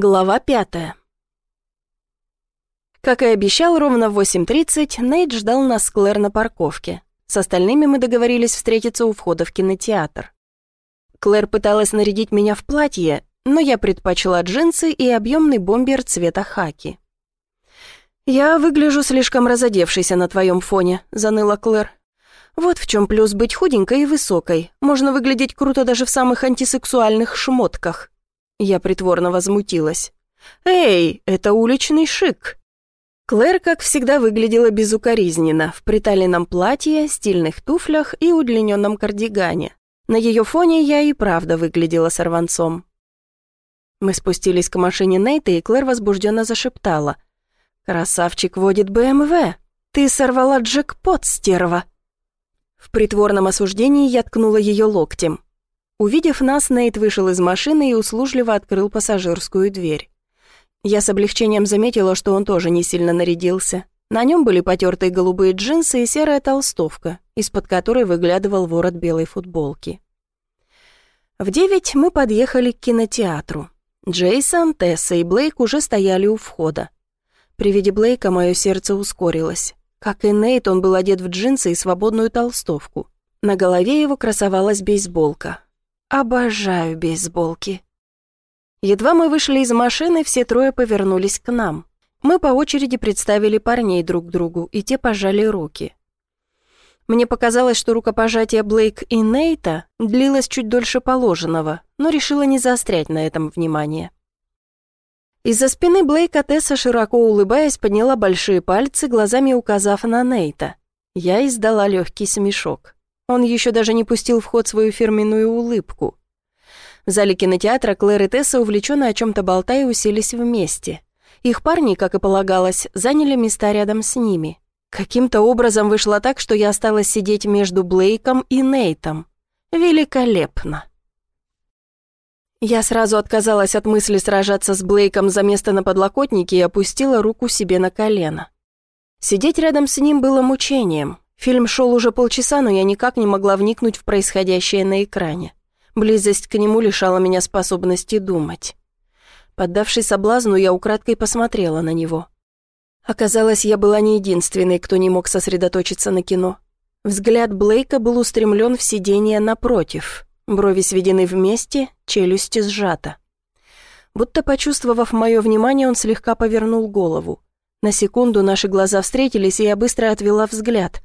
Глава пятая. Как и обещал, ровно в 8.30 Нейт ждал нас Клэр на парковке. С остальными мы договорились встретиться у входа в кинотеатр. Клэр пыталась нарядить меня в платье, но я предпочла джинсы и объемный бомбер цвета хаки. «Я выгляжу слишком разодевшейся на твоем фоне», — заныла Клэр. «Вот в чем плюс быть худенькой и высокой. Можно выглядеть круто даже в самых антисексуальных шмотках». Я притворно возмутилась. «Эй, это уличный шик!» Клэр, как всегда, выглядела безукоризненно, в приталенном платье, стильных туфлях и удлиненном кардигане. На ее фоне я и правда выглядела сорванцом. Мы спустились к машине Нейта, и Клэр возбужденно зашептала. «Красавчик водит БМВ! Ты сорвала джекпот, стерва!» В притворном осуждении я ткнула ее локтем. Увидев нас, Нейт вышел из машины и услужливо открыл пассажирскую дверь. Я с облегчением заметила, что он тоже не сильно нарядился. На нем были потертые голубые джинсы и серая толстовка, из-под которой выглядывал ворот белой футболки. В девять мы подъехали к кинотеатру. Джейсон, Тесса и Блейк уже стояли у входа. При виде Блейка мое сердце ускорилось. Как и Нейт, он был одет в джинсы и свободную толстовку. На голове его красовалась бейсболка. Обожаю бейсболки. Едва мы вышли из машины, все трое повернулись к нам. Мы по очереди представили парней друг другу, и те пожали руки. Мне показалось, что рукопожатие Блейк и Нейта длилось чуть дольше положенного, но решила не заострять на этом внимание. Из-за спины Блейка Тесса, широко улыбаясь, подняла большие пальцы, глазами указав на Нейта. Я издала легкий смешок. Он еще даже не пустил в ход свою фирменную улыбку. В зале кинотеатра Клэр и Тесса увлеченно о чем-то болтая уселись вместе. Их парни, как и полагалось, заняли места рядом с ними. Каким-то образом вышло так, что я осталась сидеть между Блейком и Нейтом. Великолепно. Я сразу отказалась от мысли сражаться с Блейком за место на подлокотнике и опустила руку себе на колено. Сидеть рядом с ним было мучением, Фильм шел уже полчаса, но я никак не могла вникнуть в происходящее на экране. Близость к нему лишала меня способности думать. Поддавшись соблазну, я украдкой посмотрела на него. Оказалось, я была не единственной, кто не мог сосредоточиться на кино. Взгляд Блейка был устремлен в сиденье напротив. Брови сведены вместе, челюсти сжата. Будто почувствовав мое внимание, он слегка повернул голову. На секунду наши глаза встретились, и я быстро отвела взгляд.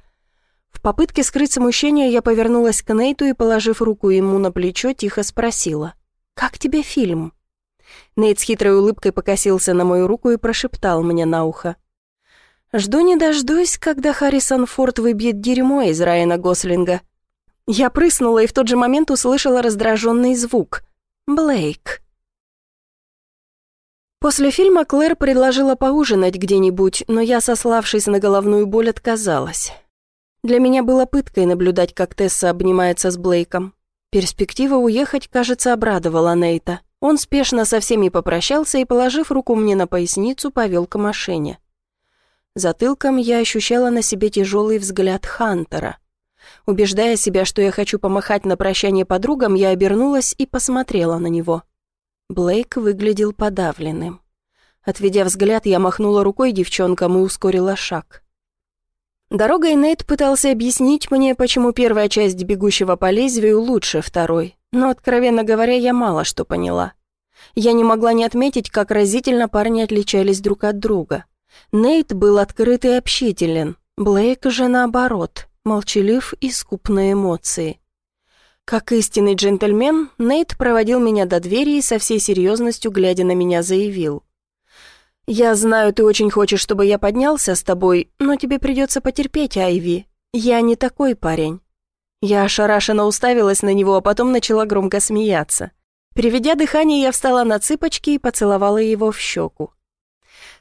В попытке скрыть смущение я повернулась к Нейту и, положив руку ему на плечо, тихо спросила. «Как тебе фильм?» Нейт с хитрой улыбкой покосился на мою руку и прошептал мне на ухо. «Жду не дождусь, когда Харрисон Форд выбьет дерьмо из Райана Гослинга». Я прыснула и в тот же момент услышала раздраженный звук. «Блейк». После фильма Клэр предложила поужинать где-нибудь, но я, сославшись на головную боль, отказалась. Для меня было пыткой наблюдать, как Тесса обнимается с Блейком. Перспектива уехать, кажется, обрадовала Нейта. Он спешно со всеми попрощался и, положив руку мне на поясницу, повел к машине. Затылком я ощущала на себе тяжелый взгляд Хантера. Убеждая себя, что я хочу помахать на прощание подругам, я обернулась и посмотрела на него. Блейк выглядел подавленным. Отведя взгляд, я махнула рукой девчонкам и ускорила шаг. Дорогой Нейт пытался объяснить мне, почему первая часть «Бегущего по лезвию» лучше второй, но, откровенно говоря, я мало что поняла. Я не могла не отметить, как разительно парни отличались друг от друга. Нейт был открыт и общителен, Блейк же наоборот, молчалив и скуп на эмоции. Как истинный джентльмен, Нейт проводил меня до двери и со всей серьезностью, глядя на меня, заявил. «Я знаю, ты очень хочешь, чтобы я поднялся с тобой, но тебе придется потерпеть, Айви. Я не такой парень». Я ошарашенно уставилась на него, а потом начала громко смеяться. Приведя дыхание, я встала на цыпочки и поцеловала его в щеку.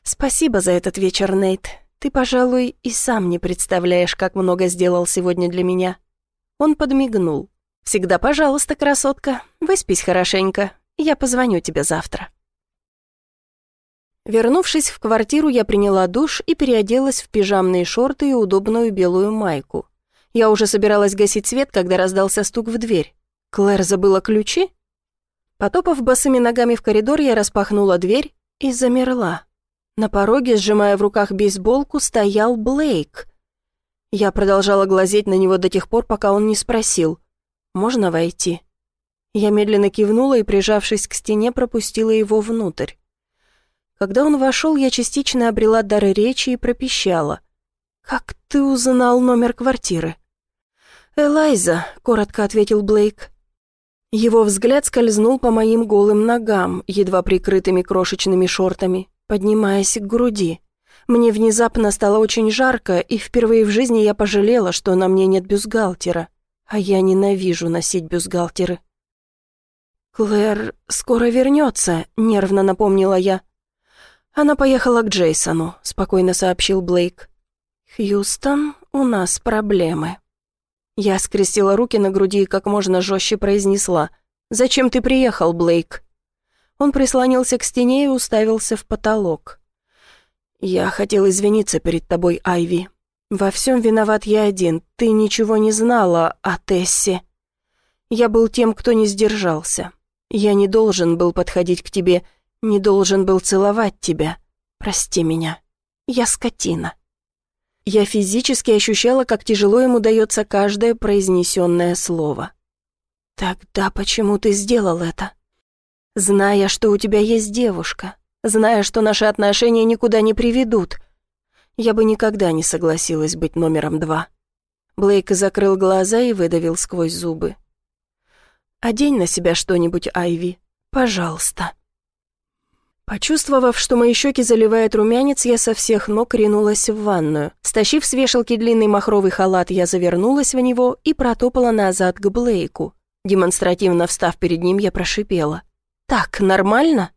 «Спасибо за этот вечер, Нейт. Ты, пожалуй, и сам не представляешь, как много сделал сегодня для меня». Он подмигнул. «Всегда пожалуйста, красотка. Выспись хорошенько. Я позвоню тебе завтра». Вернувшись в квартиру, я приняла душ и переоделась в пижамные шорты и удобную белую майку. Я уже собиралась гасить свет, когда раздался стук в дверь. Клэр забыла ключи? Потопав босыми ногами в коридор, я распахнула дверь и замерла. На пороге, сжимая в руках бейсболку, стоял Блейк. Я продолжала глазеть на него до тех пор, пока он не спросил «Можно войти?». Я медленно кивнула и, прижавшись к стене, пропустила его внутрь. Когда он вошел, я частично обрела дар речи и пропищала. «Как ты узнал номер квартиры?» «Элайза», — коротко ответил Блейк. Его взгляд скользнул по моим голым ногам, едва прикрытыми крошечными шортами, поднимаясь к груди. Мне внезапно стало очень жарко, и впервые в жизни я пожалела, что на мне нет бюстгальтера. А я ненавижу носить бюстгальтеры. «Клэр скоро вернется», — нервно напомнила я. «Она поехала к Джейсону», — спокойно сообщил Блейк. «Хьюстон, у нас проблемы». Я скрестила руки на груди и как можно жестче произнесла. «Зачем ты приехал, Блейк?» Он прислонился к стене и уставился в потолок. «Я хотел извиниться перед тобой, Айви. Во всем виноват я один. Ты ничего не знала о Тессе. Я был тем, кто не сдержался. Я не должен был подходить к тебе, не должен был целовать тебя. Прости меня. Я скотина». Я физически ощущала, как тяжело ему дается каждое произнесенное слово. «Тогда почему ты сделал это? Зная, что у тебя есть девушка, зная, что наши отношения никуда не приведут, я бы никогда не согласилась быть номером два». Блейк закрыл глаза и выдавил сквозь зубы. «Одень на себя что-нибудь, Айви, пожалуйста». Почувствовав, что мои щеки заливает румянец, я со всех ног ринулась в ванную. Стащив с вешалки длинный махровый халат, я завернулась в него и протопала назад к Блейку. Демонстративно встав перед ним, я прошипела. «Так, нормально?»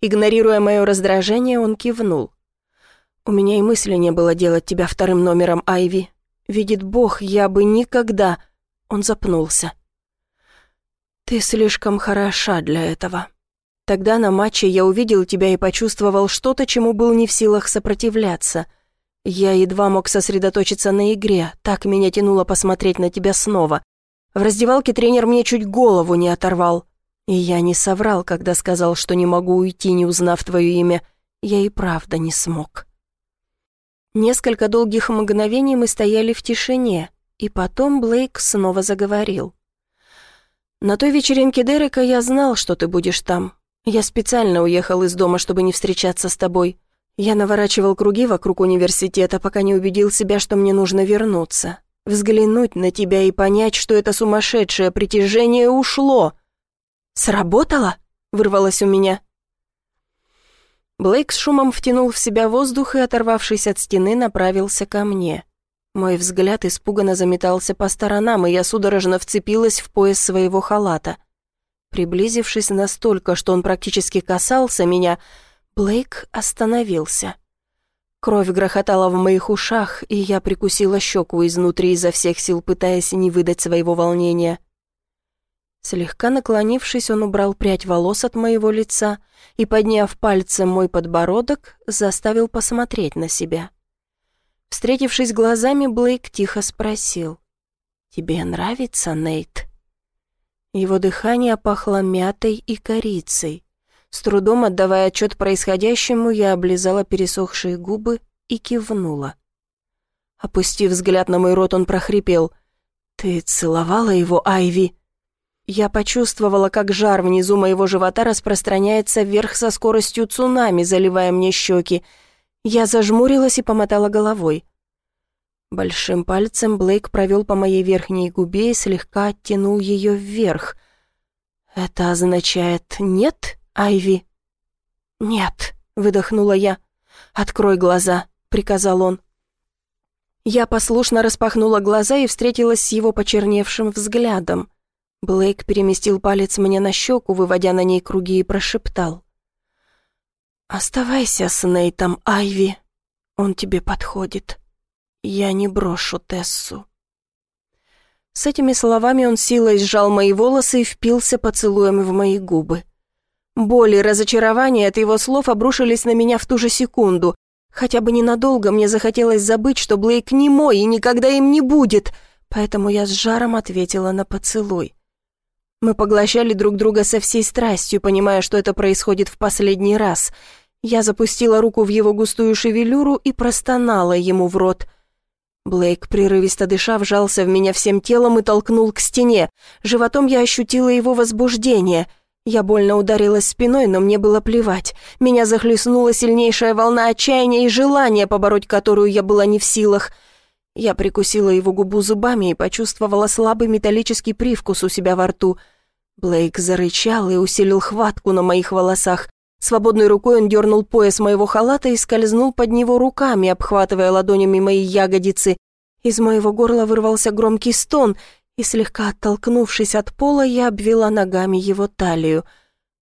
Игнорируя мое раздражение, он кивнул. «У меня и мысли не было делать тебя вторым номером, Айви. Видит Бог, я бы никогда...» Он запнулся. «Ты слишком хороша для этого». Тогда на матче я увидел тебя и почувствовал что-то, чему был не в силах сопротивляться. Я едва мог сосредоточиться на игре, так меня тянуло посмотреть на тебя снова. В раздевалке тренер мне чуть голову не оторвал. И я не соврал, когда сказал, что не могу уйти, не узнав твое имя. Я и правда не смог. Несколько долгих мгновений мы стояли в тишине, и потом Блейк снова заговорил. «На той вечеринке Дерека я знал, что ты будешь там. Я специально уехал из дома, чтобы не встречаться с тобой. Я наворачивал круги вокруг университета, пока не убедил себя, что мне нужно вернуться. Взглянуть на тебя и понять, что это сумасшедшее притяжение ушло. «Сработало?» — вырвалось у меня. Блейк с шумом втянул в себя воздух и, оторвавшись от стены, направился ко мне. Мой взгляд испуганно заметался по сторонам, и я судорожно вцепилась в пояс своего халата — Приблизившись настолько, что он практически касался меня, Блейк остановился. Кровь грохотала в моих ушах, и я прикусила щеку изнутри изо всех сил, пытаясь не выдать своего волнения. Слегка наклонившись, он убрал прядь волос от моего лица и, подняв пальцем мой подбородок, заставил посмотреть на себя. Встретившись глазами, Блейк тихо спросил. «Тебе нравится, Нейт?» Его дыхание пахло мятой и корицей. С трудом отдавая отчет происходящему, я облизала пересохшие губы и кивнула. Опустив взгляд на мой рот, он прохрипел. «Ты целовала его, Айви?» Я почувствовала, как жар внизу моего живота распространяется вверх со скоростью цунами, заливая мне щеки. Я зажмурилась и помотала головой. Большим пальцем Блейк провел по моей верхней губе и слегка оттянул ее вверх. «Это означает нет, Айви?» «Нет», — выдохнула я. «Открой глаза», — приказал он. Я послушно распахнула глаза и встретилась с его почерневшим взглядом. Блейк переместил палец мне на щеку, выводя на ней круги, и прошептал. «Оставайся с Нейтом, Айви. Он тебе подходит». Я не брошу Тессу. С этими словами он силой сжал мои волосы и впился поцелуем в мои губы. Боль и разочарование от его слов обрушились на меня в ту же секунду. Хотя бы ненадолго мне захотелось забыть, что Блейк не мой и никогда им не будет, поэтому я с жаром ответила на поцелуй. Мы поглощали друг друга со всей страстью, понимая, что это происходит в последний раз. Я запустила руку в его густую шевелюру и простонала ему в рот. Блейк, прерывисто дыша, вжался в меня всем телом и толкнул к стене. Животом я ощутила его возбуждение. Я больно ударилась спиной, но мне было плевать. Меня захлестнула сильнейшая волна отчаяния и желания, побороть которую я была не в силах — я прикусила его губу зубами и почувствовала слабый металлический привкус у себя во рту. Блейк зарычал и усилил хватку на моих волосах. Свободной рукой он дернул пояс моего халата и скользнул под него руками, обхватывая ладонями мои ягодицы. Из моего горла вырвался громкий стон, и, слегка оттолкнувшись от пола, я обвела ногами его талию.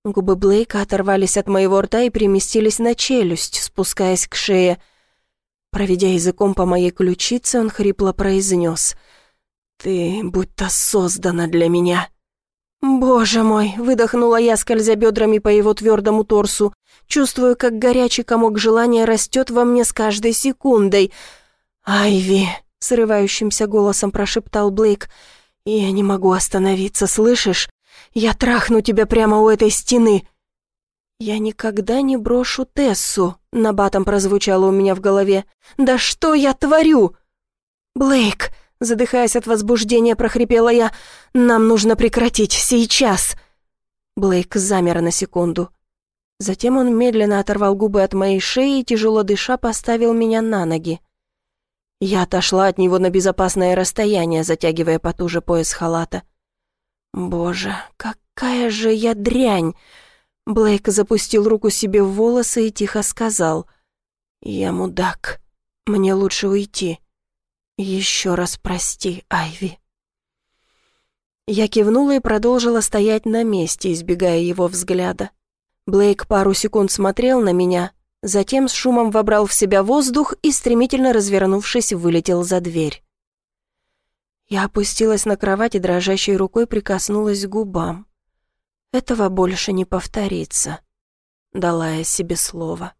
Губы Блейка оторвались от моего рта и переместились на челюсть, спускаясь к шее — Проведя языком по моей ключице, он хрипло произнес. «Ты будто создана для меня». «Боже мой!» — выдохнула я, скользя бедрами по его твердому торсу. Чувствую, как горячий комок желания растет во мне с каждой секундой. «Айви!» — срывающимся голосом прошептал Блейк. «Я не могу остановиться, слышишь? Я трахну тебя прямо у этой стены!» «Я никогда не брошу Тессу», — набатом прозвучало у меня в голове. «Да что я творю?» «Блейк», — задыхаясь от возбуждения, прохрипела я, «нам нужно прекратить, сейчас». Блейк замер на секунду. Затем он медленно оторвал губы от моей шеи и, тяжело дыша, поставил меня на ноги. Я отошла от него на безопасное расстояние, затягивая потуже пояс халата. «Боже, какая же я дрянь!» Блейк запустил руку себе в волосы и тихо сказал. «Я мудак. Мне лучше уйти. Еще раз прости, Айви». Я кивнула и продолжила стоять на месте, избегая его взгляда. Блейк пару секунд смотрел на меня, затем с шумом вобрал в себя воздух и, стремительно развернувшись, вылетел за дверь. Я опустилась на кровать и дрожащей рукой прикоснулась к губам. Этого больше не повторится. Дала я себе слово.